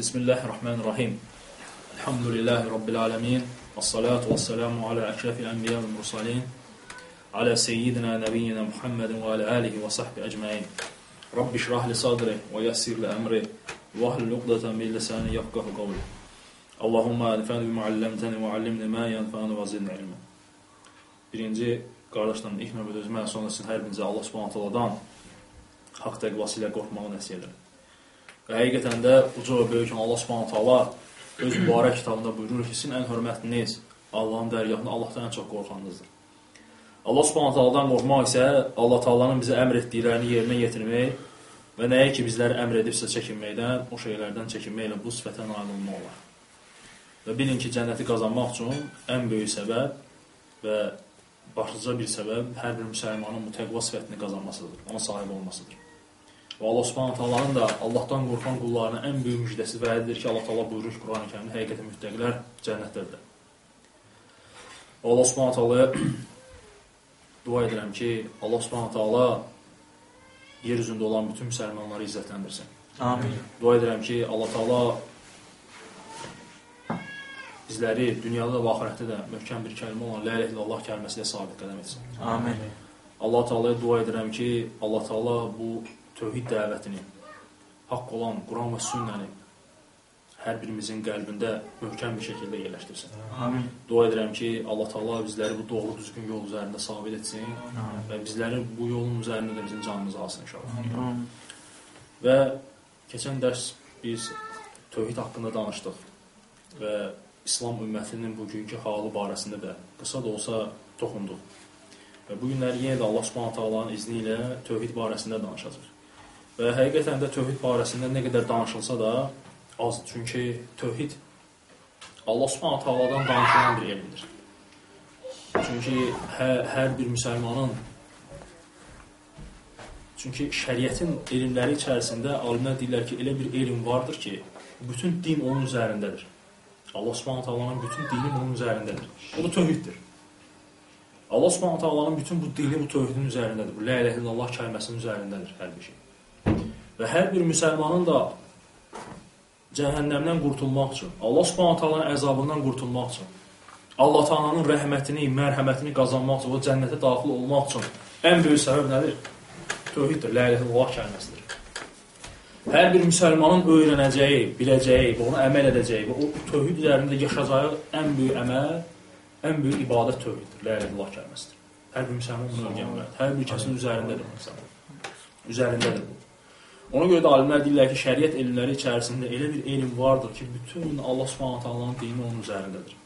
Bismillahirrahmanirrahim. Elhamdülillahi Rabbil alemin. As-salatu was-salamu ala əşrafil ənbiya və mursalin. Ala seyyidina nəbiyyina Muhammedin və ala alihi və sahbi əcməin. Rabbi şrah li sadri və yassir li əmri və ahlul uqdatan min lisani yafqahu qawli. Allahumma anfa'ni bima 'allamtani və 'allimni ma yanfa'uni və zidni ilma. Birinci qardaşlarım, ilk növbədə özümə, sonra sizin hər birinizə Allah Subhanahu taalandan haqq təqvası ilə qorxmağı nəsihət edirəm. Və həqiqətən də uca və böyük Allah Subhanahu taala öz mübarək kitabında buyurur ki, sizin ən hörmətliniz Allahın dərgahında Allahdan ən çox qorxanınızdır. Allah Subhanahu taaladan qorxmaq isə Allah Taala'nın bizə əmr etdiklərini yerinə yetirmək və nəyə ki bizləri əmr edibsə çəkinməkdən, o şeylərdən çəkinməklə bu sifətə nail olmaq olar. Və bilin ki, cənnəti qazanmaq üçün ən böyük səbəb və başlıca bir səbəb hər bir müsəlmanın bu təqva sifətini qazanmasıdır, ona sahib olmasıdır. Və Allah Subhanahu taalanın da Allahdan qorxan qullarına ən böyük müjdəsi vədidir ki, Allah Taala buyurur Qurani-Kərimdə həqiqətən müttəqilər cənnətdədirlər. Allah Subhanahu taalaya dua edirəm ki, Allah Subhanahu taala yer üzündə olan bütün müsəlmanları izzətləndirsin. Amin. Dua edirəm ki, Allah Taala bizləri dünyada və axirətdə də möhkəm bir kəlmə olan la ilahe illallah kəlməsi ilə sabit qədəm etsin. Amin. Allah Taala'ya dua edirəm ki, Allah Taala bu tövhid dəvətini, haqq olan Quran və sünnəni hər birimizin qəlbində möhkəm bir şəkildə yerləşdirsin. Amin. Dua edirəm ki, Allah Taala bizləri bu doğru düzgün yol üzərində sabit etsin Amin. və bizləri bu yolun üzərində də bizim canımızı alsın inşallah. Amin. Və keçən dərs biz tövhid haqqında danışdıq və İslam ümmətinin bugünkü halı barəsində də qısa da olsa toxunduq. Və bu günlər yenə də Allah Subhanahu taalanın izni ilə tövhid barəsində danışacağıq. Və həqiqətən də tövhid barəsində nə qədər danışılsa da az. Çünki tövhid Allah Subhanahu taaladan danışılan bir elmdir. Çünki hər, hər bir müsəlmanın Çünki şəriətin elmləri içərisində alimlər deyirlər ki, elə bir elm vardır ki, bütün din onun üzərindədir. Allah Subhanahu taalanın bütün dini bunun üzərindədir. Bu da tövhiddir. Allah Subhanahu taalanın bütün bu dini bu tövhidin üzərindədir. Bu la ilahe illallah kəlməsinin üzərindədir hər bir şey. Və hər bir müsəlmanın da cəhənnəmdən qurtulmaq üçün, Allah Subhanahu taalanın əzabından qurtulmaq üçün, Allah Taala'nın rəhmətini, mərhəmətini qazanmaq üçün, o cənnətə daxil olmaq üçün ən böyük səbəb nədir? Tövhiddir, la ilahe illallah kəlməsidir. Hər bir müsəlmanın öyrənəcəyi, biləcəyi və ona əməl edəcəyi və o tövhid üzərində yaşayacağı ən böyük əməl, ən böyük ibadət tövhiddir. La ilahe illallah kəlməsidir. Hər bir müsəlman bunu öyrənməlidir. Hər bir kəsin üzərindədir bu məsələ. Üzərindədir bu. Ona görə də alimlər deyirlər ki, şəriət elmləri içərisində elə bir elm vardır ki, bütün Allah Subhanahu taalanın dini onun üzərindədir.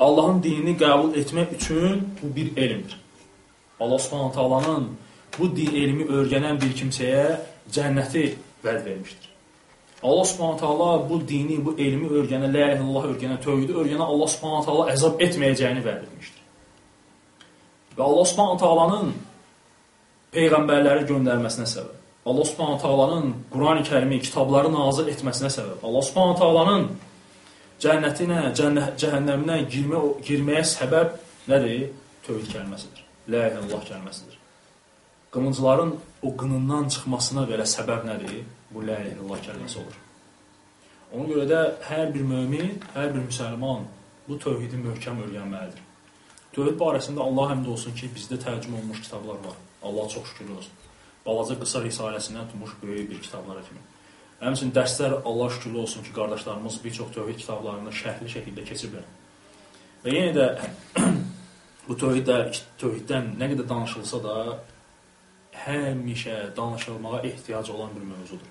Allahın dinini qəbul etmək üçün bu bir elmdir. Allah Subhanahu taalanın bu din elmi öyrənən bir kimsəyə cənnəti vəd vermişdir. Allah Subhanahu taala bu dini, bu elmi öyrənən, la ilahe illallah öyrənən, tövhidi öyrənən Allah Subhanahu taala əzab etməyəcəyini vəd etmişdir. Və Allah Subhanahu taalanın peyğəmbərləri göndərməsinə səbəb. Allah Subhanahu taalanın Qurani-Kərimi, kitabları nazil etməsinə səbəb. Allah Subhanahu taalanın cənnətinə, cənnə, cəhənnəminə girmə, girməyə səbəb nədir? Tövhid kəlməsidir. La ilahe illallah kəlməsidir. Qılıncların o qınından çıxmasına belə səbəb nədir? Bu la ilahe illallah kəlməsi olur. Ona görə də hər bir mömin, hər bir müsəlman bu tövhidi möhkəm öyrənməlidir. Tövhid barəsində Allah həmd olsun ki, bizdə tərcümə olunmuş kitablar var. Allah çox şükür olsun. Balaca qısa risaləsindən tutmuş böyük bir kitablara kimi. Həmçinin dərslər Allah şükür olsun ki, qardaşlarımız bir çox tövhid kitablarını şərhli şəkildə keçiblər. Və yenə də bu tövhiddə, tövhiddən nə qədər danışılsa da həmişə danışılmağa ehtiyac olan bir mövzudur.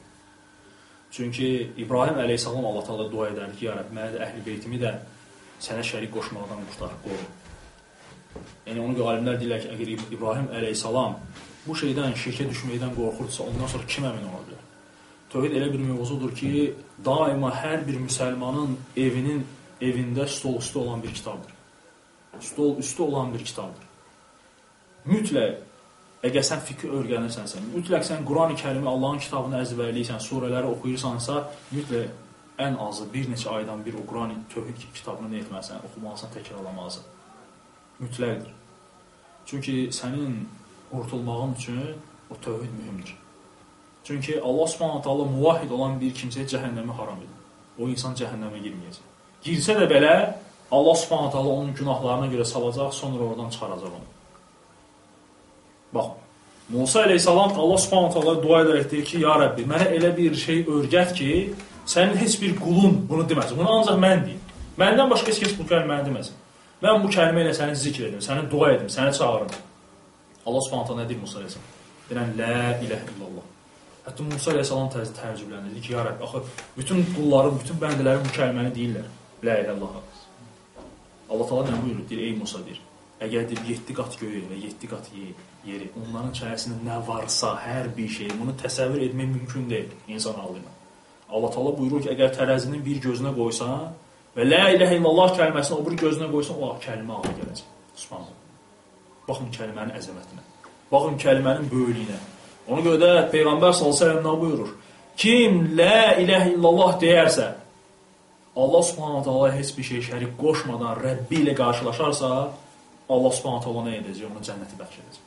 Çünki İbrahim əleyhissalam Allah Taala dua edər ki, ya Rəbb, məni də əhli beytimi də sənə şərik qoşmaqdan qurtar, qoru. Yəni onu alimlər deyirlər ki, əgər İbrahim əleyhissalam bu şeydən, şirkə düşməkdən qorxursa, ondan sonra kim əmin ola bilər? Tövhid elə bir mövzudur ki, daima hər bir müsəlmanın evinin evində stol üstü olan bir kitabdır. Stol üstü olan bir kitabdır. Mütləq Əgər sən fiqh öyrənirsənsə, mütləq sən Qurani-Kərimi Allahın kitabını əzbərləyirsən, surələri oxuyursansa, mütləq ən azı bir neçə aydan bir o Qurani tövhid kitabını nə etməlisən, oxumalısan, təkrarlamalısan. Mütləqdir. Çünki sənin qurtulmağın üçün o tövhid mühümdür. Çünki Allah Subhanahu taala muvahhid olan bir kimsəyə cəhənnəmi haram edir. o insan cəhənnəmə girməyəcək. Girsə də belə Allah Subhanahu taala onun günahlarına görə salacaq, sonra oradan çıxaracaq onu. Bax, Musa əleyhissalam Allah Subhanahu taala dua edərək deyir ki, ya Rəbbi, mənə elə bir şey öyrət ki, sənin heç bir qulun bunu deməsin. Bunu ancaq mən deyim. Məndən başqa heç kəs bu kəlməni deməsin. Mən bu kəlmə ilə səni zikr edim, səni dua edim, səni çağırım. Allah Subhanahu nə deyir Musa əleyhissalam? Deyirən la ilahe illallah. Hətta Musa əleyhissalam təzə təəccüblənir ki, ya Rəbb, axı bütün qulların, bütün bəndələrin bu kəlməni deyirlər. La ilahe illallah. Allah Taala nə buyurur? Deyir, ey Musa deyir. Əgər deyir 7 qat göyü və 7 qat yeri, onların içərisində nə varsa, hər bir şey, bunu təsəvvür etmək mümkün deyil insan ağlı ilə. Allah Taala buyurur ki, əgər tərəzinin bir gözünə qoysan və la ilahe illallah kəlməsini o bir gözünə qoysan, o kəlmə ağlı gələcək. Subhanallah. Baxın kəlmənin əzəmətinə. Baxın kəlmənin böyüklüyünə. Ona görə də Peyğəmbər sallallahu əleyhi və səlləm buyurur: Kim la ilahe illallah deyərsə, Allah Subhanahu taala heç bir şey şərik qoşmadan Rəbbi ilə qarşılaşarsa, Allah Subhanahu taala nə edəcək? Ona cənnəti bəxş edəcək.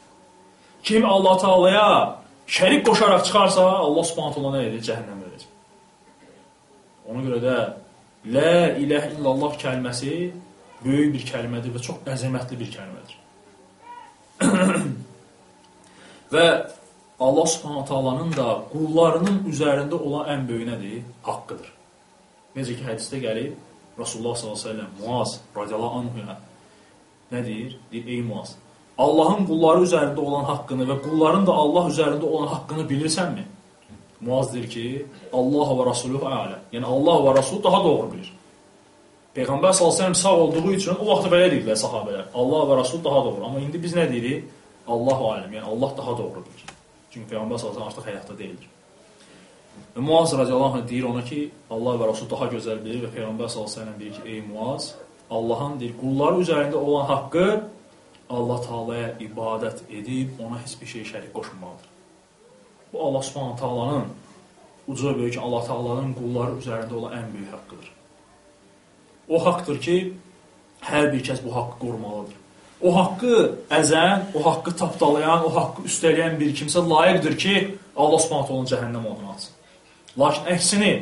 Kim Allah Taalaya şərik qoşaraq çıxarsa, Allah Subhanahu taala nə edəcək? Cəhənnəm verəcək. Ona görə də La ilahe illallah kəlməsi böyük bir kəlmədir və çox əzəmətli bir kəlmədir. və Allah Subhanahu taalanın da qullarının üzərində olan ən böyük nədir? Haqqıdır. Necə ki, hədisdə gəlib, Rasulullah s.ə.v Muaz radiyallahu anhuya nə deyir? Deyir, ey Muaz, Allahın qulları üzərində olan haqqını və qulların da Allah üzərində olan haqqını bilirsənmi? Muaz deyir ki, Allah və Rasuluhu ələ. Yəni, Allah və Rasul daha doğru bilir. Peyğəmbər s.ə.v sağ olduğu üçün o vaxt belə deyirlər sahabələr. Allah və Rasul daha doğru. Amma indi biz nə deyirik? Allah aləm. Yəni, Allah daha doğru bilir. Çünki Peyğəmbər s.ə.v artıq həyatda deyildir. Və Muaz radiyallahu anh deyir ona ki, Allah və Rasul daha gözəl bilir və Peyğəmbər əleyhi deyir ki, ey Muaz, Allahın deyir, qulları üzərində olan haqqı Allah Taala'ya ibadət edib ona heç bir şey şərik qoşmamalıdır. Bu Allah Subhanahu Taala'nın uca böyük Allah Taala'nın qulları üzərində olan ən böyük haqqıdır. O haqqdır ki, hər bir kəs bu haqqı qorumalıdır. O haqqı əzən, o haqqı tapdalayan, o haqqı üstələyən bir kimsə layiqdir ki, Allah Subhanahu onun cəhənnəm oduna atsın. Lakin əksini,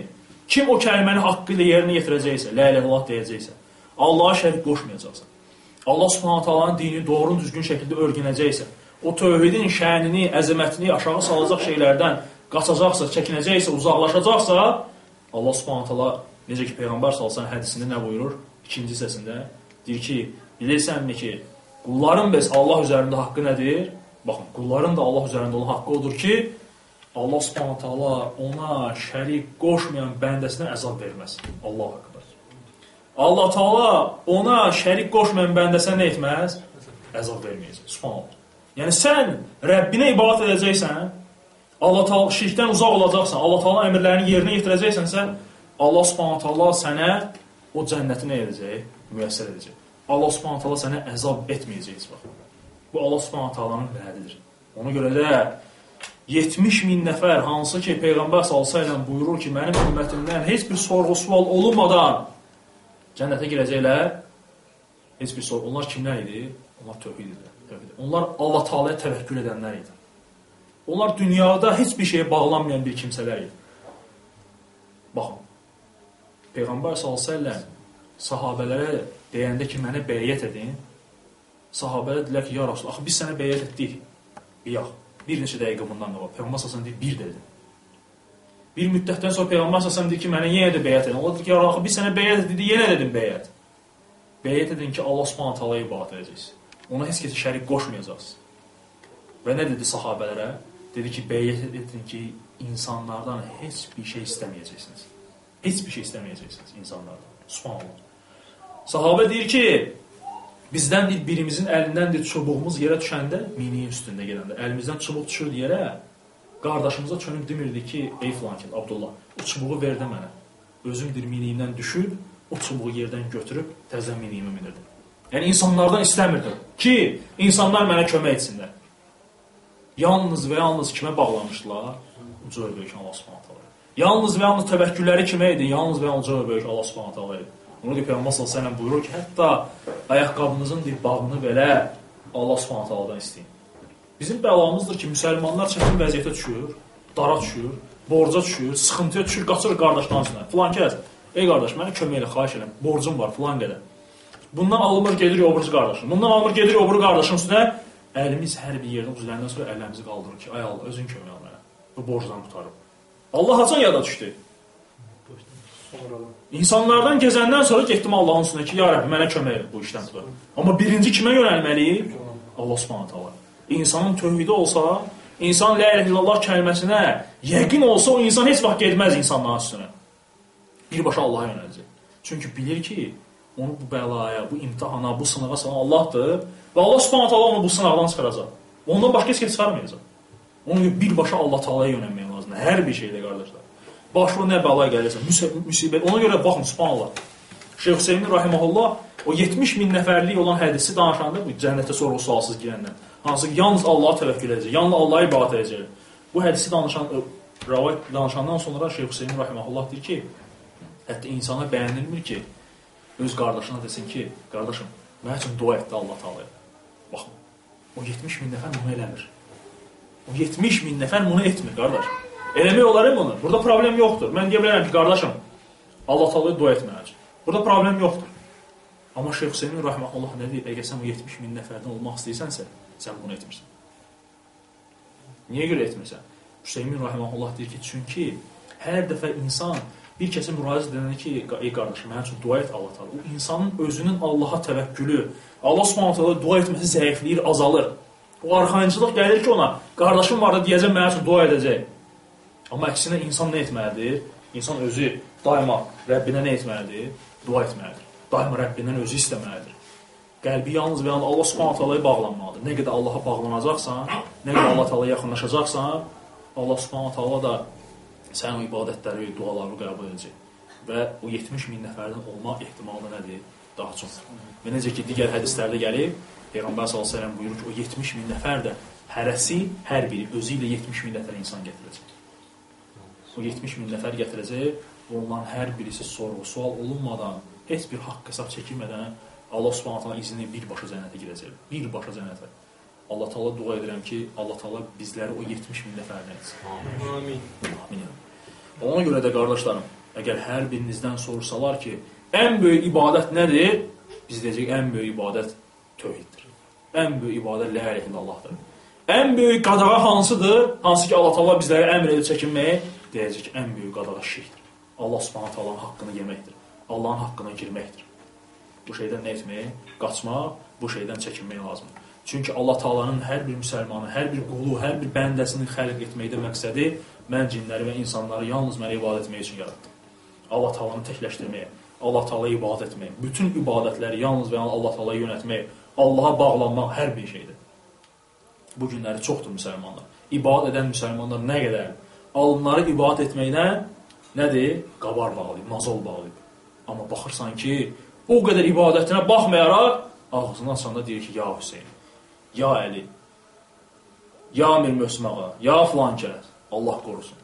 kim o kəlməni haqqı ilə yerinə yetirəcəksə, la ilahe illallah deyəcəksə, Allaha şərik qoşmayacaqsa, Allah Subhanahu taalanın dinini doğru düzgün şəkildə öyrənəcəksə, o tövhidin şənini, əzəmətini aşağı salacaq şeylərdən qaçacaqsa, çəkinəcəksə, uzaqlaşacaqsa, Allah Subhanahu taala necə ki peyğəmbər sallallahu hədisində nə buyurur? İkinci hissəsində deyir ki, bilirsənmi ki, qulların bəs Allah üzərində haqqı nədir? Baxın, qulların da Allah üzərində olan haqqı odur ki, Allah Subhanahu taala ona şərik qoşmayan bəndəsinə əzab verməz. Allahu akbar. Allah Taala ona şərik qoşmayan bəndəsinə nə etməz? Əzab verməyəcək. Subhanallah. Yəni sən Rəbbinə ibadət edəcəksən, Allah Taala şirkdən uzaq olacaqsan, Allah Taala əmrlərini yerinə yetirəcəksənsə, Allah Subhanahu taala sənə o cənnəti nə edəcək? Müyəssər edəcək. Allah Subhanahu taala sənə əzab etməyəcək heç vaxt. Bu Allah Subhanahu taalanın vədidir. Ona görə də 70 min nəfər hansı ki Peyğəmbər sallallahu buyurur ki, mənim ümmətimdən heç bir sorğu-sual olunmadan cənnətə girəcəklər. Heç bir sorğu. Onlar kimlər idi? Onlar tövhid idi. Tövhid. Onlar Allah Taala'ya təvəkkül edənlər idi. Onlar dünyada heç bir şeyə bağlanmayan bir kimsələr idi. Baxın. Peyğəmbər sallallahu sahabelərə deyəndə ki, mənə bəyət edin. Sahabələr dedilər ki, ya Rasul, axı biz sənə bəyət etdik. Yox. Bir neçə dəqiqə bundan qabaq Peyğəmbər sallallahu deyir, bir dedi. Bir müddətdən sonra Peyğəmbər sallallahu deyir ki, mənə yenə də bəyət edin. Allah deyir ki, ya axı biz sənə bəyət dedi, yenə dedim bəyət. Bəyət edin ki, Allah Subhanahu taala ibadət edəcəksiniz. Ona heç kəsə şərik qoşmayacaqsınız. Və nə dedi sahabelərə? Dedi ki, bəyət edin ki, insanlardan heç bir şey istəməyəcəksiniz. Heç bir şey istəməyəcəksiniz insanlardan. Subhanallah. Sahabə deyir ki, Bizdən bir birimizin əlindən bir çubuğumuz yerə düşəndə, miniyin üstündə gedəndə, əlimizdən çubuq düşürdü yerə, qardaşımıza çönüb demirdi ki, ey filankət, Abdullah, o çubuğu ver də mənə. Özüm bir miniyimdən düşüb, o çubuğu yerdən götürüb, təzə miniyimə minirdim. Yəni, insanlardan istəmirdim ki, insanlar mənə kömək etsinlər. Yalnız və yalnız kimə bağlamışdılar? Uca böyük Allah subhanət Yalnız və yalnız təvəkkülləri kimə idi? Yalnız və yalnız uca böyük Allah subhanət idi. Onu deyir Peyğəmbər sallallahu buyurur ki, hətta ayaqqabınızın bir bağını belə Allah Subhanahu taalandan istəyin. Bizim bəlamızdır ki, müsəlmanlar çətin vəziyyətə düşür, dara düşür, borca düşür, sıxıntıya düşür, qaçır qardaşlarına. Filan kəs Ey qardaş, mənə kömək elə, xahiş edirəm. Borcum var filan qədər. Bundan alınmır, gedir o birisi qardaşın. Bundan alınmır, gedir o biri qardaşın üstünə. Əlimiz hər bir yerdən üzüləndən sonra əllərimizi qaldırır ki, ay Allah, özün kömək ol mənə. Bu borcdan qurtarım. Allah haçan yada düşdü? İnsanlardan gezəndən sonra getdim Allahın üstünə ki, ya Rəbbi, mənə kömək et bu işdən tutar. Amma birinci kimə yönəlməliyik? Allah Subhanahu taala. İnsanın tövhidi olsa, insan la ilahe illallah kəlməsinə yəqin olsa, o insan heç vaxt getməz insanların üstünə. Birbaşa Allaha yönələcək. Çünki bilir ki, onu bu bəlaya, bu imtahana, bu sınağa salan Allahdır və Allah Subhanahu taala onu bu sınaqdan çıxaracaq. Ondan başqa heç kim çıxarmayacaq. Onun birbaşa Allah Taala'ya yönəlmək lazımdır. Hər bir şeydə qardaşlar. Başına nə bəla gəlirsə, müsibət. Ona görə baxın, subhanallah. Şeyx Hüseyn rahimehullah o 70 min nəfərlik olan hədisi danışanda bu cənnətə sonra o sualsız girəndən. Hansı ki, yalnız Allaha təvəkkül edəcək, yalnız Allah'a ibadət edəcək. Bu hədisi danışan rivayət danışandan sonra Şeyx Hüseyn rahimehullah deyir ki, hətta insana bəyənilmir ki, öz qardaşına desin ki, qardaşım, mənim üçün dua etdi Allah Taala'ya. Baxın, o 70 min nəfər bunu eləmir. O 70 min nəfər bunu etmir, qardaş. Eləmək olar bunu. Burada problem yoxdur. Mən deyə bilərəm ki, qardaşım, Allah Taala'ya dua etməyəcək. Burada problem yoxdur. Amma Şeyx Hüseyn rahmetullah nə deyir? Əgər sən o 70 min nəfərdən olmaq istəyirsənsə, sən bunu etmirsən. Niyə görə etmirsən? Hüseyn rahmetullah deyir ki, çünki hər dəfə insan bir kəsə müraciət edəndə ki, ey qardaşım, mənim üçün dua et Allah Taala. O insanın özünün Allaha təvəkkülü, Allah Subhanahu taala dua etməsi zəifləyir, azalır. O arxayıncılıq gəlir ki, ona qardaşım var da deyəcək mənim üçün dua edəcək. Amma əksinə insan nə etməlidir? İnsan özü daima Rəbbinə nə etməlidir? Dua etməlidir. Daima Rəbbindən özü istəməlidir. Qəlbi yalnız və yalnız Allah Subhanahu taalaya bağlanmalıdır. Nə qədər Allaha bağlanacaqsan, nə qədər Allah Taalaya yaxınlaşacaqsan, Allah Subhanahu taala da sənin ibadətləri, dualarını qəbul edəcək. Və o 70 min nəfərdən olma ehtimalı nədir? Daha çox. Və necə ki, digər hədislərdə gəlib, Peyğəmbər sallallahu əleyhi və səlləm buyurur ki, o 70 min nəfər də hərəsi hər biri özü ilə 70 min nəfər insan gətirəcək. O 70 min nəfər gətirəcək onların hər birisi sorğu-sual olunmadan, heç bir haqq hesab çəkilmədən Allah Subhanahu taala izni birbaşa cənnətə girəcək. Birbaşa cənnətə. Allah Taala dua edirəm ki, Allah Taala bizləri o 70 min nəfərdən etsin. Amin. Amin. Ona görə də qardaşlarım, əgər hər birinizdən sorsalar ki, ən böyük ibadət nədir? Biz deyəcək ən böyük ibadət tövhiddir. Ən böyük ibadət la ilahe illallahdır. Ən böyük qadağa hansıdır? Hansı ki Allah Taala bizlərə əmr edib çəkinməyə? Deyəcək ən böyük qadağa şirkdir. Allah Subhanahu taalanın haqqını yeməkdir. Allahın haqqına girməkdir. Bu şeydən nə etmək? Qaçmaq, bu şeydən çəkinmək lazımdır. Çünki Allah Taala'nın hər bir müsəlmanı, hər bir qulu, hər bir bəndəsini xəlq etməkdə məqsədi mən cinləri və insanları yalnız mənə ibadət etmək üçün yaratdım. Allah Taala'nı təkləşdirməyə, Allah Taala'ya ibadət etmək, bütün ibadətləri yalnız və yalnız Allah Taala'ya yönəltmək, Allaha bağlanmaq hər bir şeydir. Bu günləri çoxdur müsəlmanlar. İbadət edən müsəlmanlar nə qədər alınları ibadət etməkdən nədir? Qabar bağlayıb, nazol bağlayıb. Amma baxırsan ki, o qədər ibadətinə baxmayaraq ağzını açanda deyir ki, ya Hüseyn, ya Əli, ya Mir Mösməğa, ya filan kəs, Allah qorusun.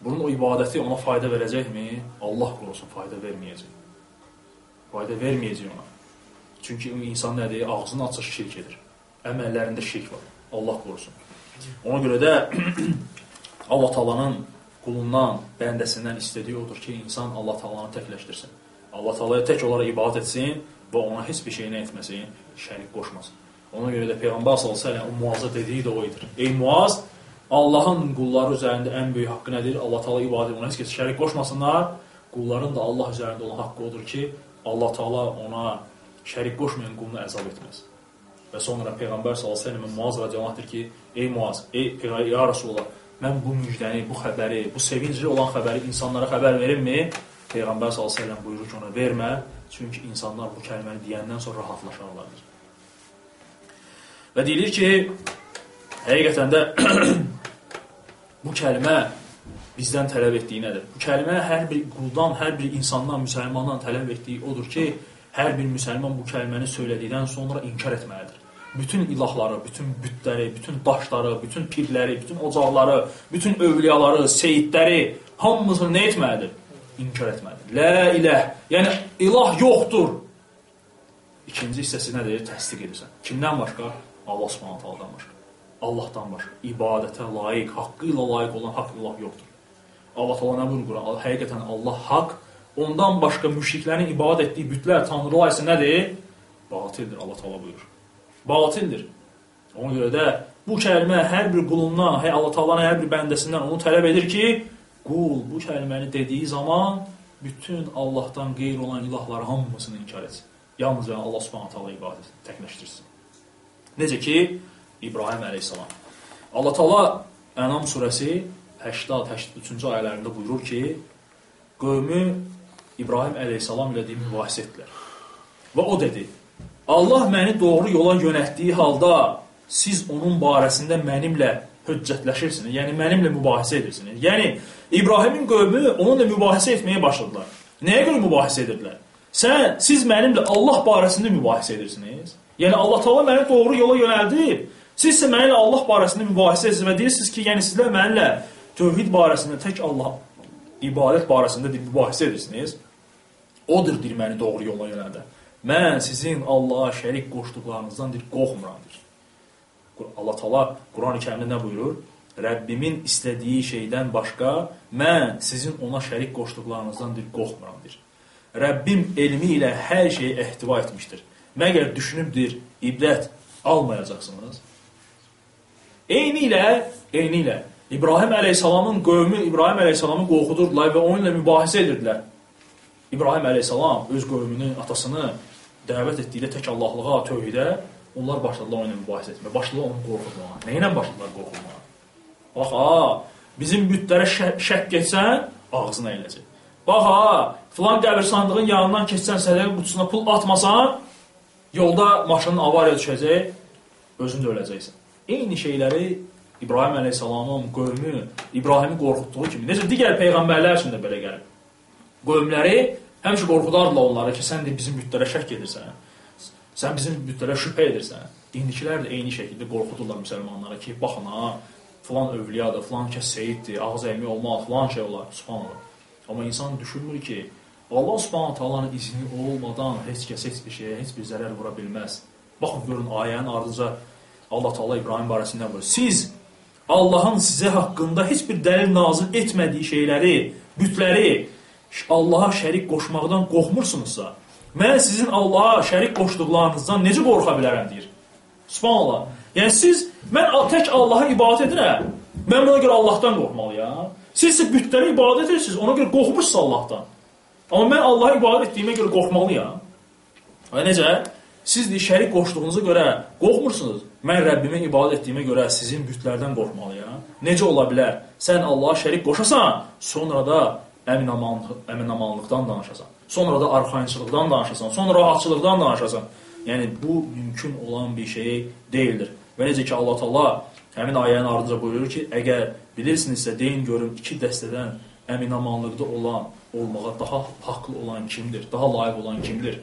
Bunun o ibadəti ona fayda verəcəkmi? Allah qorusun, fayda verməyəcək. Fayda verməyəcək ona. Çünki insan nədir? Ağzını açır, şirk edir. Əməllərində şirk var. Allah qorusun. Ona görə də Allah Taalanın qulundan, bəndəsindən istədiyi odur ki, insan Allah Taalanı təkləşdirsin. Allah Taalaya tək olaraq ibadət etsin və ona heç bir şey nə etməsin, şərik qoşmasın. Ona görə də Peyğəmbər sallallahu Muaz'a dediyi də o idi. Ey Muaz, Allahın qulları üzərində ən böyük haqqı nədir? Allah Taala ibadət ona heç kəs şərik qoşmasınlar. Qulların da Allah üzərində olan haqqı odur ki, Allah Taala ona şərik qoşmayan qulunu əzab etməz. Və sonra Peyğəmbər sallallahu əleyhi və səlləm Muaz radiyallahu anh ki, ey Muaz, ey Peyğəmbər ya Rasulullah, mən bu müjdəni, bu xəbəri, bu sevincli olan xəbəri insanlara xəbər verimmi? Peyğəmbər sallallahu əleyhi və səlləm buyurur ki, ona vermə, çünki insanlar bu kəlməni deyəndən sonra rahatlaşarlar. Və deyilir ki, həqiqətən də bu kəlmə bizdən tələb etdiyi nədir? Bu kəlmə hər bir quldan, hər bir insandan, müsəlmandan tələb etdiyi odur ki, hər bir müsəlman bu kəlməni söylədikdən sonra inkar etməlidir. Bütün ilahları, bütün bütləri, bütün daşları, bütün pirləri, bütün ocaqları, bütün övliyaları, seyidləri hamısını nə etməlidir? İnkar etməlidir. Lə iləh, yəni ilah yoxdur. İkinci hissəsi nədir? Təsdiq edirsən. Kimdən başqa? Allah Subhanahu taala'dan başqa. Allahdan başqa ibadətə layiq, haqqı ilə layiq olan haqq ilah yoxdur. Allah Taala nə buyurur Quran? Həqiqətən Allah haqq. Ondan başqa müşriklərin ibadət etdiyi bütlər, tanrılar isə nədir? Batildir Allah Taala buyurur. Batildir. Ona görə də bu kəlmə hər bir qulundan, hər Allah Taala'nın hər bir bəndəsindən onu tələb edir ki, qul bu kəlməni dediyi zaman bütün Allahdan qeyri olan ilahları hamısını inkar etsin. Yalnız Allah Subhanahu taala ibadət təkləşdirsin. Necə ki İbrahim əleyhissalam. Allah Taala Ənam surəsi 80-83-cü ayələrində buyurur ki, qövmü İbrahim əleyhissalam ilə deyib mübahisə etdilər. Və o dedi: Allah məni doğru yola yönəltdiyi halda siz onun barəsində mənimlə höccətləşirsiniz. Yəni mənimlə mübahisə edirsiniz. Yəni İbrahimin qövmü onunla mübahisə etməyə başladılar. Nəyə görə mübahisə edirdilər? Sən siz mənimlə Allah barəsində mübahisə edirsiniz. Yəni Allah Taala məni doğru yola yönəldib. Siz isə mənimlə Allah barəsində mübahisə edirsiniz və deyirsiniz ki, yəni sizlər mənimlə tövhid barəsində tək Allah ibadət barəsində mübahisə edirsiniz. Odur dir məni doğru yola yönəldən. Mən sizin Allaha şərik qoşduqlarınızdan deyir, qorxmuram deyir. Allah Taala Quran-ı Kərimdə nə buyurur? Rəbbimin istədiyi şeydən başqa mən sizin ona şərik qoşduqlarınızdan deyir, qorxmuram deyir. Rəbbim elmi ilə hər şeyi ehtiva etmişdir. Məgər düşünübdir, ibrət almayacaqsınız? Eyni ilə, eyni ilə İbrahim əleyhissalamın qövmü İbrahim əleyhissalamı qorxudurdular və onunla mübahisə edirdilər. İbrahim əleyhissalam öz qövmünü, atasını dəvət etdikdə tək Allahlığa, tövhidə, onlar başladılar onunla mübahisə etməyə, başladılar onu qorxutmağa. Nə ilə başladılar qorxutmağa? Bax, ha, bizim bütlərə şək, getsən, ağzına eləcək. Bax, ha, filan qəbirstandığın yanından keçsən, sədəqə qutusuna pul atmasan, yolda maşının avariya düşəcək, özün də öləcəksən. Eyni şeyləri İbrahim əleyhissalamın qövmü İbrahimi qorxutduğu kimi, necə digər peyğəmbərlər üçün də belə gəlib. Qövmləri Həmişə qorxudardılar onlara ki, sən də bizim bütlərə şək edirsən. Sən bizim bütlərə şübhə edirsən. İndikilər də eyni şəkildə qorxudurlar müsəlmanlara ki, baxın ha, filan övliyadır, filan kəs seyiddir, ağız əymi olmaz, filan şey olar. Subhanallah. Amma insan düşünmür ki, Allah Subhanahu taalanın izni olmadan heç kəs heç bir şeyə heç bir zərər vura bilməz. Baxın görün ayənin ardınca Allah Taala İbrahim barəsində buyurur. Siz Allahın sizə haqqında heç bir dəlil nazil etmədiyi şeyləri, bütləri Allaha şərik qoşmaqdan qorxmursunuzsa, mən sizin Allaha şərik qoşduqlarınızdan necə qorxa bilərəm deyir. Subhanallah. Yəni siz mən tək Allaha ibadət edirəm. Mən buna görə Allahdan qorxmalıyam. Siz isə bütlərə ibadət edirsiniz, ona görə qorxmursunuz Allahdan. Amma mən Allaha ibadət etdiyimə görə qorxmalıyam. Və necə? Siz də şərik qoşduğunuza görə qorxmursunuz. Mən Rəbbimə ibadət etdiyimə görə sizin bütlərdən qorxmalıyam. Necə ola bilər? Sən Allaha şərik qoşasan, sonra da əmin amanlıq, əmin amanlıqdan danışasan. Sonra da arxayınçılıqdan danışasan, sonra rahatçılıqdan danışasan. Yəni bu mümkün olan bir şey deyildir. Və necə ki Allah Taala həmin ayənin ardınca buyurur ki, əgər bilirsinizsə deyin görüm iki dəstədən əmin amanlıqda olan, olmağa daha haqlı olan kimdir, daha layiq olan kimdir?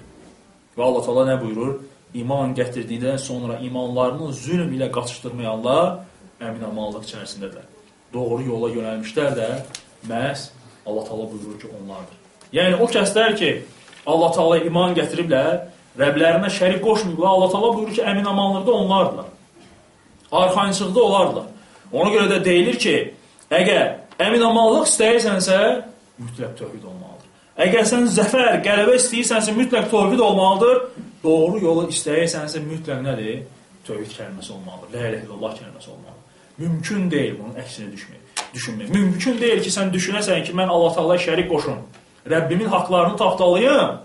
Və Allah Taala nə buyurur? İman gətirdikdən sonra imanlarını zülm ilə qaçışdırmayanlar əmin amanlıq içərisindədirlər. Doğru yola yönəlmişlər də məhz Allah Taala buyurur ki, onlardır. Yəni o kəslər ki, Allah Taala iman gətiriblər, Rəblərinə şərik qoşmayıblar, Allah Taala buyurur ki, əmin amanlıqda onlardılar. Arxayınçılıqda olardılar. Ona görə də deyilir ki, əgər əmin amanlıq istəyirsənsə, mütləq tövhid olmalıdır. Əgər sən zəfər, qələbə istəyirsənsə, mütləq tövhid olmalıdır. Doğru yolu istəyirsənsə, mütləq nədir? Tövhid kəlməsi olmalıdır. La ilahe illallah kəlməsi olmalıdır. Mümkün deyil bunun əksinə düşmək düşünmək. Mümkün deyil ki, sən düşünəsən ki, mən Allah Taala şərik qoşum. Rəbbimin haqqlarını tapdalayım.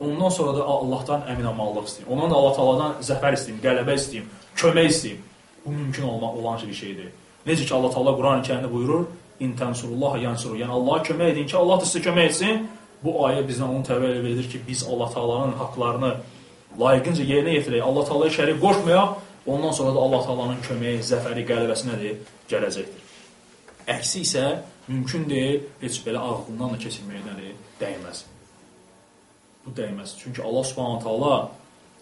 Ondan sonra da Allahdan əmin olmaq istəyim. Ondan da Allah Taaladan zəfər istəyim, qələbə istəyim, kömək istəyim. Bu mümkün olma olan bir şeydir. Necə ki Allah Taala Quran-ı Kərimdə buyurur: "İn tansurullah yansuru." Yəni Allaha kömək edin ki, Allah da sizə kömək etsin. Bu ayə bizdən onu təvəl edir ki, biz Allah Taala'nın haqqlarını layiqincə yerinə yetirək. Allah Taala'ya şərik qoşmayaq. Ondan sonra da Allah Taala'nın köməyi, zəfəri, qələbəsi nədir? Gələcəkdir. Əksi isə mümkün deyil, heç belə ağlından da keçirməyə dəyməz. Bu dəyməz. Çünki Allah Subhanahu taala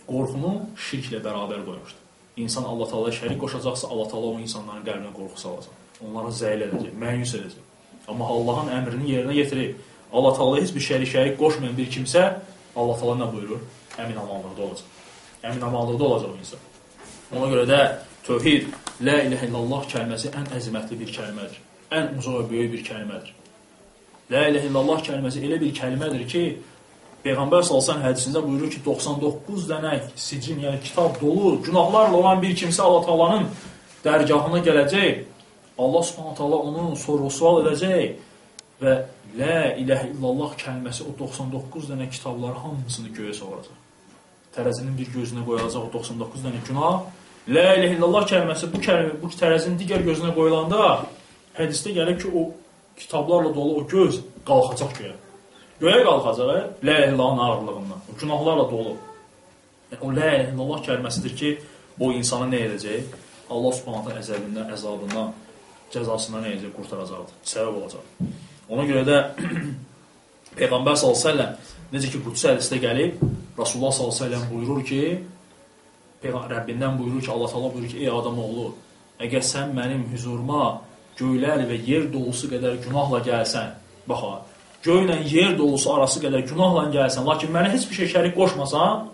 qorxunu şirklə bərabər qoymuşdur. İnsan Allah Taala şərik qoşacaqsa, Allah Taala o insanların qəlbinə qorxu salacaq. Onları zəil edəcək, məyus edəcək. Amma Allahın əmrini yerinə yetirib, Allah Taala heç bir şərik şərik qoşmayan bir kimsə, Allah Taala nə buyurur? Əmin amanlıqda olacaq. Əmin amanlıqda olacaq o insan. Ona görə də tövhid, la ilahe illallah kəlməsi ən əzəmətli bir kəlmədir ən uca və böyük bir kəlmədir. La ilahe illallah kəlməsi elə bir kəlmədir ki, Peyğəmbər salsan hədisində buyurur ki, 99 dənə sicin, yəni kitab dolu, günahlarla olan bir kimsə Allah Taala'nın dərgahına gələcək. Allah Subhanahu taala onu sorğu-sual edəcək və la ilahe illallah kəlməsi o 99 dənə kitabları hamısını göyə sovuracaq. Tərəzinin bir gözünə qoyacaq o 99 dənə günah. La ilahe illallah kəlməsi bu kəlmə bu tərəzinin digər gözünə qoyulanda hədisdə gəlir ki, o kitablarla dolu o göz qalxacaq göyə. Göyə qalxacaq, ə? La illallahın ağırlığından. O günahlarla dolu. Yəni, o la ilahe illallah kəlməsidir ki, o insanı nə edəcək? Allah Subhanahu əzəbindən, əzabından, cəzasından nə edəcək? Qurtaracaqdır. Səbəb olacaq. Ona görə də Peyğəmbər səlləm necə ki qudsi hədisdə gəlib, Rasulullah səlləm buyurur ki, Rəbbindən buyurur ki, Allah Taala buyurur ki, ey adam oğlu, əgər sən mənim huzuruma göylər və yer dolusu qədər günahla gəlsən, bax ha, göylə yer dolusu arası qədər günahla gəlsən, lakin mənə heç bir şey şərik qoşmasan,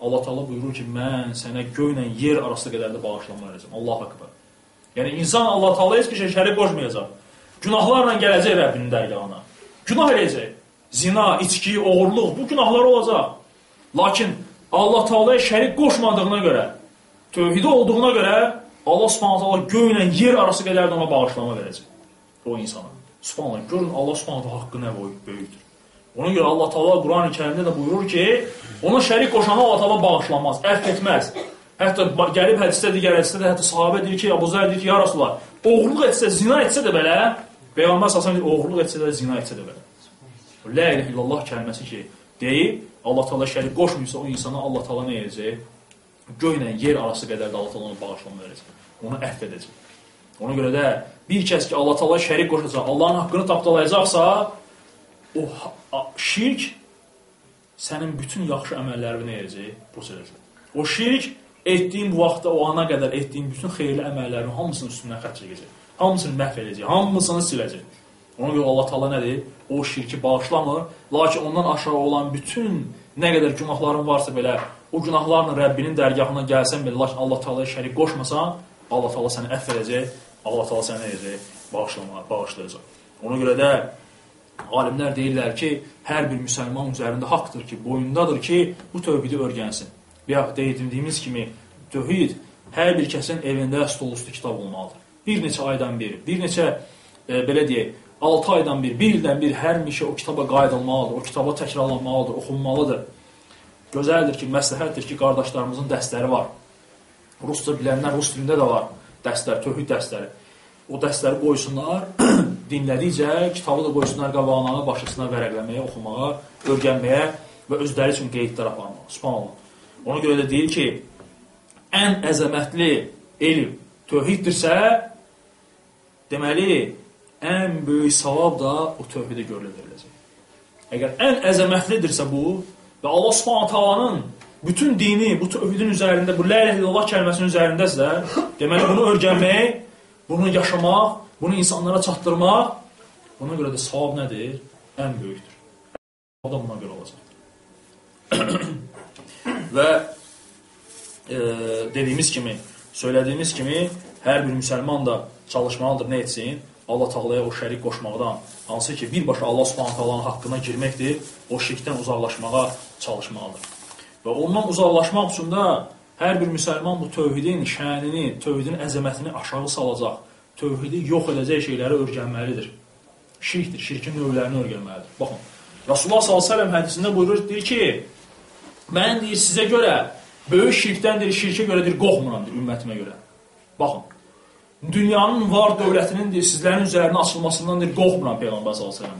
Allah Taala buyurur ki, mən sənə göylə yer arası qədər də bağışlanma verəcəm. Allah akbar. Yəni insan Allah Taala heç bir şey şərik qoşmayacaq. Günahlarla gələcək Rəbbinin dərgahına. Günah edəcək. Zina, içki, oğurluq bu günahlar olacaq. Lakin Allah Taala'ya şərik qoşmadığına görə, tövhidi olduğuna görə Allah Subhanahu taala göylə yer arası qədər də ona bağışlanma verəcək o insana. Subhanallah, görün Allah Subhanahu haqqı nə böyükdür. Ona görə Allah Taala Quran-ı Kərimdə də buyurur ki, ona şərik qoşanı Allah Taala bağışlamaz, əfv etməz. Hətta gəlib hədisdə digər hədisdə də hətta sahabə deyir ki, Əbu Zər deyir ki, ya Rasulullah, oğurluq etsə, zina etsə də belə, Peyğəmbər sallallahu əleyhi oğurluq etsə də, zina etsə də belə. La ilahe illallah kəlməsi ki, deyib Allah Taala şərik qoşmursa o insana Allah Taala nə edəcək? Göylə yer arası qədər də Allah Taala onu bağışlanma verəcək. Onu əfv edəcək. Ona görə də bir kəs ki Allah Taala şərik qoşacaq, Allahın haqqını tapdalayacaqsa, o şirk sənin bütün yaxşı əməllərini nə edəcək? Edəcək. O şirk etdiyin bu vaxtda o ana qədər etdiyin bütün xeyirli əməllərin hamısının üstündən xətt çəkəcək. Hamısını məhv edəcək, hamısını siləcək. Ona görə Allah Taala nə deyir? O şirki bağışlamır, lakin ondan aşağı olan bütün nə qədər günahların varsa belə, o günahlarla Rəbbinin dərgahına gəlsən belə, lakin Allah Taalaya şərik qoşmasan, Allah Taala səni əfv edəcək Allah Taala sənə edəcək, bağışlamağa, bağışlayacaq. Ona görə də alimlər deyirlər ki, hər bir müsəlman üzərində haqqdır ki, boyundadır ki, bu tövhidi öyrənsin. Və dediyimiz kimi tövhid hər bir kəsin evində stolüstü kitab olmalıdır. Bir neçə aydan bir, bir neçə e, belə deyək, 6 aydan bir, 1 ildən bir hər mişə o kitaba qayıdılmalıdır, o kitaba təkrarlanmalıdır, oxunmalıdır. Gözəldir ki, məsləhətdir ki, qardaşlarımızın dərsləri var. Rusca bilənlər rus dilində də var dərslər, tövhid dərsləri. O dərsləri qoysunlar, dinlədikcə kitabı da qoysunlar qabağına, başısına vərəqləməyə, oxumağa, öyrənməyə və özləri üçün qeydlər aparmağa. Subhanallah. Ona görə də deyir ki, ən əzəmətli elm tövhiddirsə, deməli, ən böyük savab da o tövhidə görülə veriləcək. Əgər ən əzəmətlidirsə bu və Allah Subhanahu taalanın bütün dini bu tövhidin üzərində, bu la ilahe illallah kəlməsinin üzərindəsə, deməli bunu öyrənmək, bunu yaşamaq, bunu insanlara çatdırmaq, buna görə də savab nədir? Ən böyükdür. O da buna görə olacaq. Və e, dediyimiz kimi, söylədiyimiz kimi, hər bir müsəlman da çalışmalıdır nə etsin? Allah Taala'ya o şərik qoşmaqdan, hansı ki, birbaşa Allah Subhanahu taalanın haqqına girməkdir, o şirkdən uzaqlaşmağa çalışmalıdır. Və ondan uzaqlaşmaq üçün də hər bir müsəlman bu tövhidin şənini, tövhidin əzəmətini aşağı salacaq, tövhidi yox edəcək şeyləri öyrənməlidir. Şirkdir, şirkin növlərini öyrənməlidir. Baxın, Rasulullah s.ə.v hədisində buyurur, deyir ki, mən deyir, sizə görə böyük şirkdəndir, şirkə görədir, qorxmuramdır ümmətimə görə. Baxın, dünyanın var dövlətinin deyir, sizlərin üzərinə açılmasından deyir, qorxmuram Peyğəmbər s.ə.v.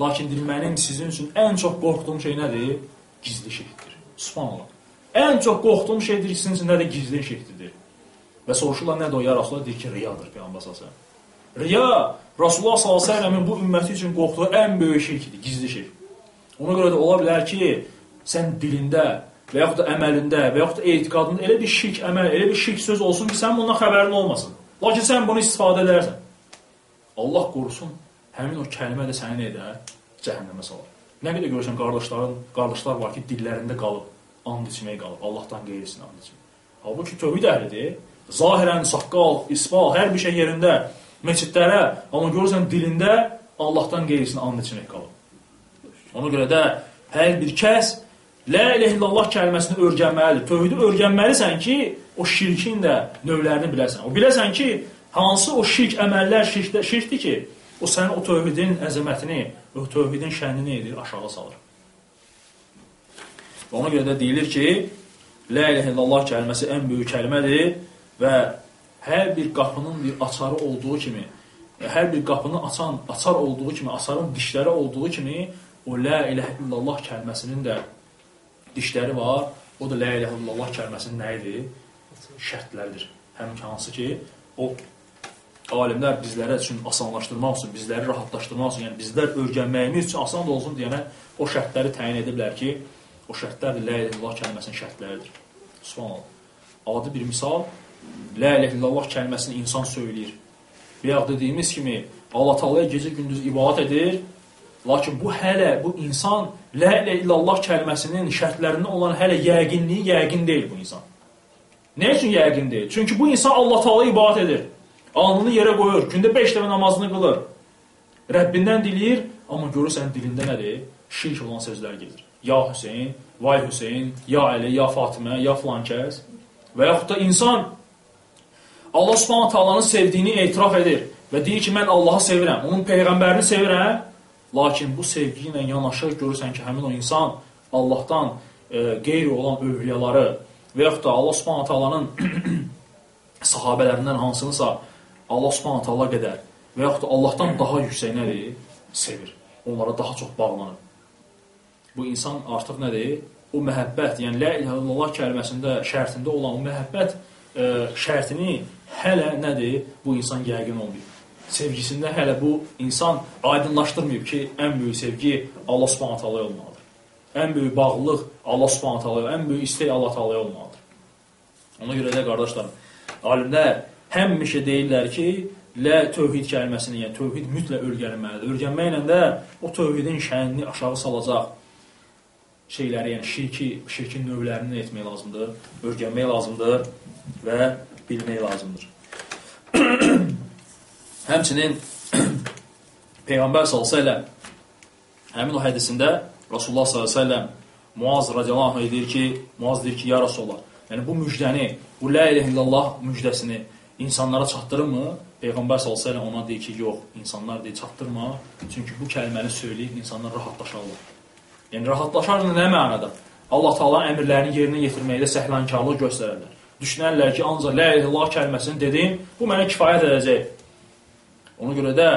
Lakin deyir, mənim sizin üçün ən çox qorxduğum şey nədir? Gizli şirkdir. Subhanallah. Ən çox qorxduğum şeydir sizin üçün nədir? Gizli şirkdir. Və soruşurlar nədir o ya Rasulullah? Deyir ki, riyadır Peyğəmbər sallallahu Riya Rasulullah sallallahu əleyhi və səlləmin bu ümməti üçün qorxduğu ən böyük şirkdir, gizli şirk. Ona görə də ola bilər ki, sən dilində və yaxud da əməlində və yaxud da etiqadında elə bir şirk əməl, elə bir şirk söz olsun ki, sən bundan xəbərin olmasın. Lakin sən bunu istifadə edərsən. Allah qorusun, həmin o kəlmə də səni nə edər? Cəhənnəmə salar. Nə qədər görürsən qardaşların, qardaşlar var ki, dillərində qalıb, and içməyə qalıb, Allahdan qeyrisinə and içmək. Halbuki tövhid əhlidir. Zahirən saqqal, isbal, hər bir şey yerində, məscidlərə, amma görürsən dilində Allahdan qeyrisini and içmək qalıb. Ona görə də hər bir kəs La ilahe illallah kəlməsini öyrənməlidir. Tövhidi öyrənməlisən ki, o şirkin də növlərini biləsən. O biləsən ki, hansı o şirk əməllər şirkdə şirkdir ki, o sənin o tövhidin əzəmətini, o tövhidin şənini edir, aşağı salır. Ona görə də deyilir ki, La ilahe illallah kəlməsi ən böyük kəlmədir və hər bir qapının bir açarı olduğu kimi, hər bir qapını açan açar olduğu kimi, açarın dişləri olduğu kimi, o la ilahe illallah kəlməsinin də dişləri var. O da la ilahe illallah kəlməsinin nə idi? Şərtlərdir. Həmin hansı ki, o alimlər bizlərə üçün asanlaşdırmaq üçün, bizləri rahatlaşdırmaq üçün, yəni bizlər öyrənməyimiz üçün asan da olsun deyənə o şərtləri təyin ediblər ki, o şərtlər la ilahe illallah kəlməsinin şərtləridir. Subhanallah. Adi bir misal, la ilahe illallah kəlməsini insan söyləyir. Və ya dediyimiz kimi Allah Taala'ya gecə gündüz ibadət edir. Lakin bu hələ bu insan la ilahe illallah kəlməsinin şərtlərindən olan hələ yəqinliyi yəqin deyil bu insan. Nə üçün yəqin deyil? Çünki bu insan Allah Taala'ya ibadət edir. Alnını yerə qoyur, gündə 5 dəfə namazını qılır. Rəbbindən diləyir, amma görürsən dilində nədir? Şirk olan sözlər gedir. Ya Hüseyn, vay Hüseyn, ya Əli, ya Fatimə, ya filan kəs. Və yaxud da insan Allah Subhanahu taalanın sevdiyini etiraf edir və deyir ki, mən Allahı sevirəm, onun peyğəmbərini sevirəm. Lakin bu sevgi ilə yanaşı görürsən ki, həmin o insan Allahdan e, qeyri olan övliyaları və yaxud da Allah Subhanahu taalanın sahabələrindən hansınısa Allah Subhanahu taala qədər və yaxud da Allahdan daha yüksək nədir? Sevir. Onlara daha çox bağlanır. Bu insan artıq nədir? O məhəbbət, yəni la ilahe illallah kəlməsində şərtində olan o məhəbbət e, şərtini hələ nədir? Bu insan yəqin olmayıb. Sevgisində hələ bu insan aydınlaşdırmayıb ki, ən böyük sevgi Allah Subhanahu taala olmalıdır. Ən böyük bağlılıq Allah Subhanahu taala, ən böyük istək Allah taala olmalıdır. Ona görə də qardaşlarım, alimlər həmişə deyirlər ki, lə tövhid kəlməsini, yəni tövhid mütləq öyrənilməlidir. Öyrənməklə də o tövhidin şənini aşağı salacaq şeyləri, yəni şirki, şirkin növlərini etmək lazımdır, öyrənmək lazımdır və bilmək lazımdır. Həmçinin Peyğəmbər əleyhi həmin o hədisində Rasulullah səlləm Muaz radiyallahu anh deyir ki, Muaz deyir ki, ya Rasulullah, yəni bu müjdəni, bu la ilahe illallah müjdəsini insanlara çatdırırmı? Peyğəmbər s.ə.v ona deyir ki, yox, insanlar deyir, çatdırma. Çünki bu kəlməni söyləyib insanlar rahatlaşarlar. Yəni, rahatlaşarlar nə mənada? Allah Taala'nın əmrlərini yerinə yetirməkdə səhlənkarlıq göstərərlər. Düşünərlər ki, ancaq la ilahe illallah kəlməsini dedim, bu mənə kifayət edəcək. Ona görə də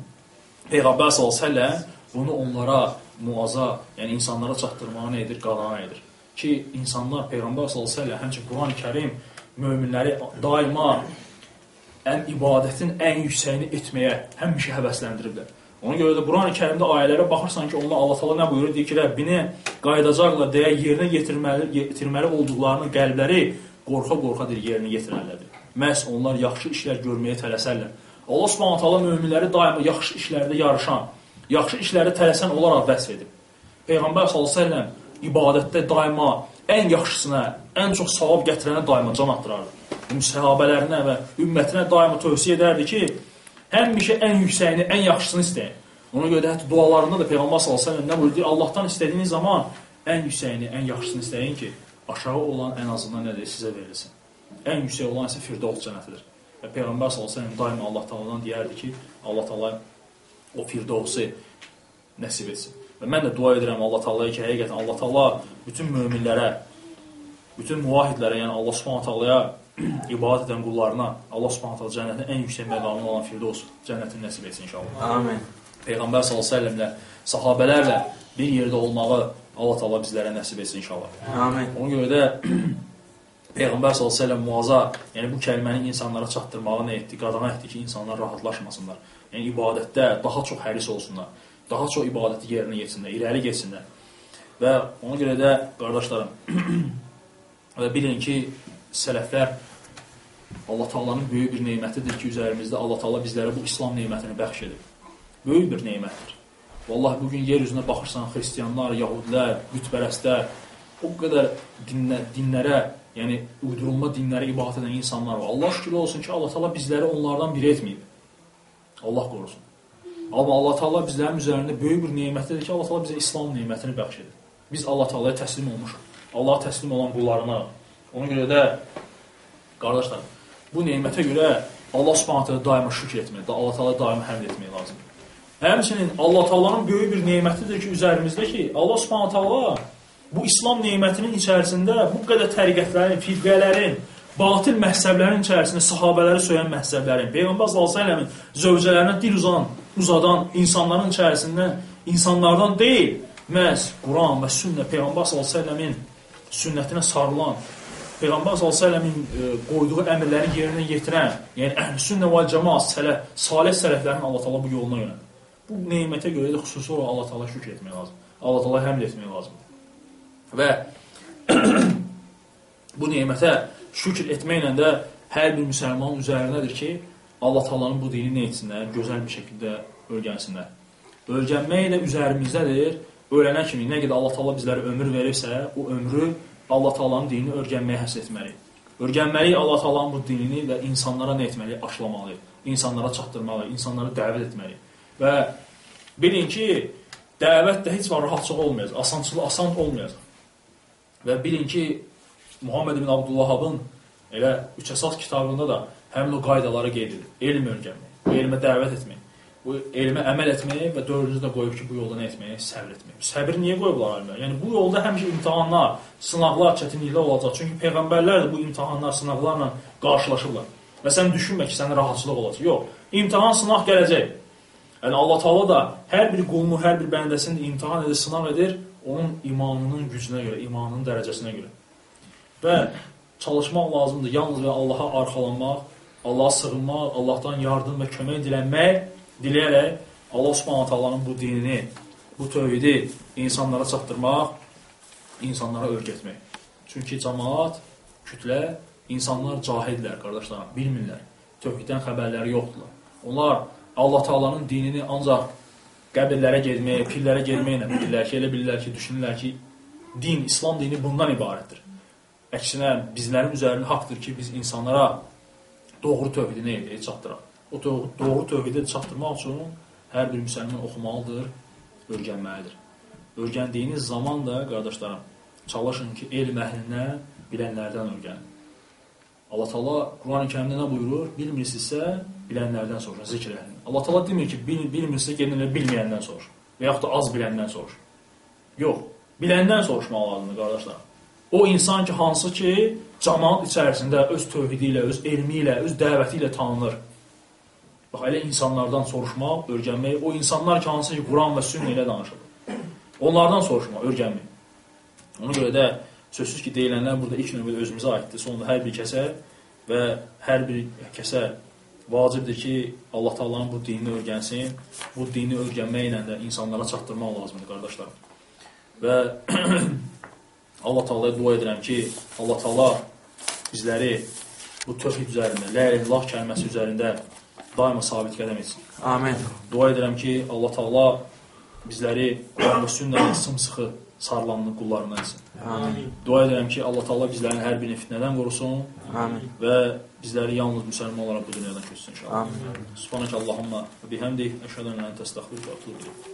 Peyğəmbər s.ə.v bunu onlara, muaza, yəni insanlara çatdırmağı nə edir? Qadana edir. Ki, insanlar Peyğəmbər s.ə.v həmçin Quran-ı Kərim möminləri daima ən ibadətin ən yüksəyini etməyə həmişə həvəsləndiriblər. Ona görə də Quran-ı Kərimdə ayələrə baxırsan ki, onlar Allah Taala nə buyurur? Deyir ki, Rəbbini qayıdacaqlar deyə yerinə yetirməli, yetirməli olduqlarını qəlbləri qorxa-qorxa deyir yerinə yetirərlər. Məhz onlar yaxşı işlər görməyə tələsərlər. Allah Subhanahu taala möminləri daima yaxşı işlərdə yarışan, yaxşı işləri tələsən olaraq vəsf edib. Peyğəmbər sallallahu əleyhi və səlləm ibadətdə daima ən yaxşısına, ən çox savab gətirənə daima can atdırardı. Müsahibələrinə və ümmətinə daima tövsiyə edərdi ki, həmişə ən yüksəyini, ən yaxşısını istəyin. Ona görə hətta dualarında da Peyğəmbər sallallahu əleyhi və səlləm nə buyurdu? Allahdan istədiyiniz zaman ən yüksəyini, ən yaxşısını istəyin ki, aşağı olan ən azından nədir sizə verilsin. Ən yüksək olan isə Firdevs cənnətidir. Peyğəmbər sallallahu əleyhi və səlləm daima Allah Taala'dan deyərdi ki, Allah Taala o Firdevsi nəsib etsin. Və mən də dua edirəm Allah Taala'ya ki, həqiqətən Allah Taala bütün möminlərə, bütün muvahidlərə, yəni Allah Subhanahu taala'ya ibadət edən qullarına Allah Subhanahu taala cənnətin ən yüksək məqamı olan Firdevs cənnətini nəsib etsin inşallah. Amin. Peyğəmbər sallallahu əleyhi və səlləmlə, sahabelərlə bir yerdə olmağı Allah Taala bizlərə nəsib etsin inşallah. Amin. Ona görə də Peyğəmbər səlləm muaza, yəni bu kəlməni insanlara çatdırmağı nə etdi? Qadağan etdi ki, insanlar rahatlaşmasınlar. Yəni ibadətdə daha çox həris olsunlar. Daha çox ibadəti yerinə yetirsinlər, irəli getsinlər. Və ona görə də qardaşlarım və bilin ki, sələflər Allah Taala'nın böyük bir nemətidir ki, üzərimizdə Allah Taala bizlərə bu İslam nemətini bəxş edib. Böyük bir nemətdir. Vallahi bu gün yer üzünə baxırsan, xristianlar, yahudilər, bütpərəstlər, o qədər dinlə, dinlərə, yəni uydurulma dinlərə ibadət edən insanlar var. Allah şükür olsun ki, Allah Taala bizləri onlardan biri etməyib. Allah qorusun. Amma Allah Taala bizlərin üzərində böyük bir nemətdir ki, Allah Taala bizə İslam nemətini bəxş edir. Biz Allah Taalaya təslim olmuşuq. Allah təslim olan qullarına. Ona görə də qardaşlar, bu nemətə görə Allah Subhanahu taala daima şükr etmək, Allah Taala daima həmd etmək lazımdır. Həmçinin Allah Taala'nın böyük bir nemətidir ki, üzərimizdə ki, Allah Subhanahu taala bu İslam nemətinin içərisində bu qədər təriqətlərin, firqələrin, batil məhzəblərin içərisində sahabələri söyən məhzəblərin, Peyğəmbər sallallahu zövcələrinə dil uzan, uzadan insanların içərisində insanlardan deyil, məhz Quran və sünnə Peyğəmbər sallallahu sünnətinə sarılan Peyğəmbər s.ə.v-in e, qoyduğu əmrləri yerinə yetirən, yəni əhl-sünnə və cəmaat sələ, salih sələflərin Allah təala bu yoluna yönəldir. Bu nemətə görə də xüsusi olaraq Allah təala şükr etmək lazım. Allah təala həmd etmək lazımdır. Və bu nemətə şükr etməklə də hər bir müsəlmanın üzərindədir ki, Allah təalanın bu dini nə etsinlər, gözəl bir şəkildə öyrənsinlər. Öyrənmək də üzərimizdədir. Öyrənən kimi nə qədər Allah təala bizlərə ömür verirsə, o ömrü Allah Taala'nın dinini öyrənməyə həsr etməliyik. Örgənməliyik Allah Taala'nın bu dinini və insanlara nə etməliyik? Aşlamalıyıq. İnsanlara çatdırmalıyıq, insanları dəvət etməliyik. Və bilin ki, dəvət də heç vaxt rahatçılıq olmayacaq, asançılıq asan olmayacaq. Və bilin ki, Muhammed ibn Abdullahabın elə üç əsas kitabında da həmin o qaydaları qeyd edir. Elm öyrənmək, elmə dəvət etmək bu elmə əməl etməyi və dördüncü də qoyub ki, bu yolda nə etməyi? Səbr etməyi. Səbir niyə qoyublar alimlər? Yəni bu yolda həmişə imtahanlar, sınaqlar, çətinliklər olacaq. Çünki peyğəmbərlər də bu imtahanlar, sınaqlarla qarşılaşırlar. Və sən düşünmə ki, sənə rahatçılıq olacaq. Yox. İmtahan, sınaq gələcək. Yəni Allah Taala da hər bir qulunu, hər bir bəndəsini imtahan edir, sınaq edir onun imanının gücünə görə, imanının dərəcəsinə görə. Və çalışmaq lazımdır. Yalnız və Allaha arxalanmaq, Allaha sığınmaq, Allahdan yardım və kömək dilənmək diləyərək Allah Subhanahu taalanın bu dinini, bu tövhidi insanlara çatdırmaq, insanlara öyrətmək. Çünki cəmaat, kütlə, insanlar cahillər, qardaşlar, bilmirlər. Tövhiddən xəbərləri yoxdurlar. Onlar Allah Taala'nın dinini ancaq qəbirlərə getməyə, pirlərə getməklə bilirlər ki, elə bilirlər ki, düşünürlər ki, din, İslam dini bundan ibarətdir. Əksinə bizlərin üzərində haqqdır ki, biz insanlara doğru tövhidini çatdıraq o doğru tövhidi çatdırmaq üçün hər bir müsəlman oxumalıdır, öyrənməlidir. Öyrəndiyiniz zaman da, qardaşlarım, çalışın ki, elm əhlinə bilənlərdən öyrənin. Allah Taala Quran-ı Kərimdə nə buyurur? Bilmirsinizsə, bilənlərdən soruşun, zikr əhlindən. Allah Taala demir ki, bil, bilmirsinizsə, gedin elə bilməyəndən soruş və yaxud da az biləndən soruş. Yox, biləndən soruşmaq lazımdır, qardaşlar. O insan ki, hansı ki, cəmaat içərisində öz tövhidi ilə, öz elmi ilə, öz dəvəti ilə tanınır. Bax, elə insanlardan soruşmaq, öyrənmək, o insanlar ki, hansı ki, Quran və sünnə ilə danışır. Onlardan soruşmaq, öyrənmək. Ona görə də sözsüz ki, deyilənlər burada ilk növbədə özümüzə aiddir. Sonunda hər bir kəsə və hər bir kəsə vacibdir ki, Allah Taala'nın bu dinini öyrənsin. Bu dini öyrənməklə də insanlara çatdırmaq lazımdır, qardaşlar. Və Allah Taala'ya dua edirəm ki, Allah Taala bizləri bu tövhid üzərində, la illallah kəlməsi üzərində daima sabit qədəm etsin. Amin. Dua edirəm ki, Allah Taala bizləri və sünnənin sımsıxı sarılanlı qullarından etsin. Amin. Dua edirəm ki, Allah Taala bizlərin hər birini fitnədən qorusun Amin. və bizləri yalnız müsəlman olaraq bu dünyadan köçsün inşallah. Amin. Subhanaka Allahumma bihamdik, əşhədu an la ilahe illə entə, estəğfiruka və etûbü ilayk.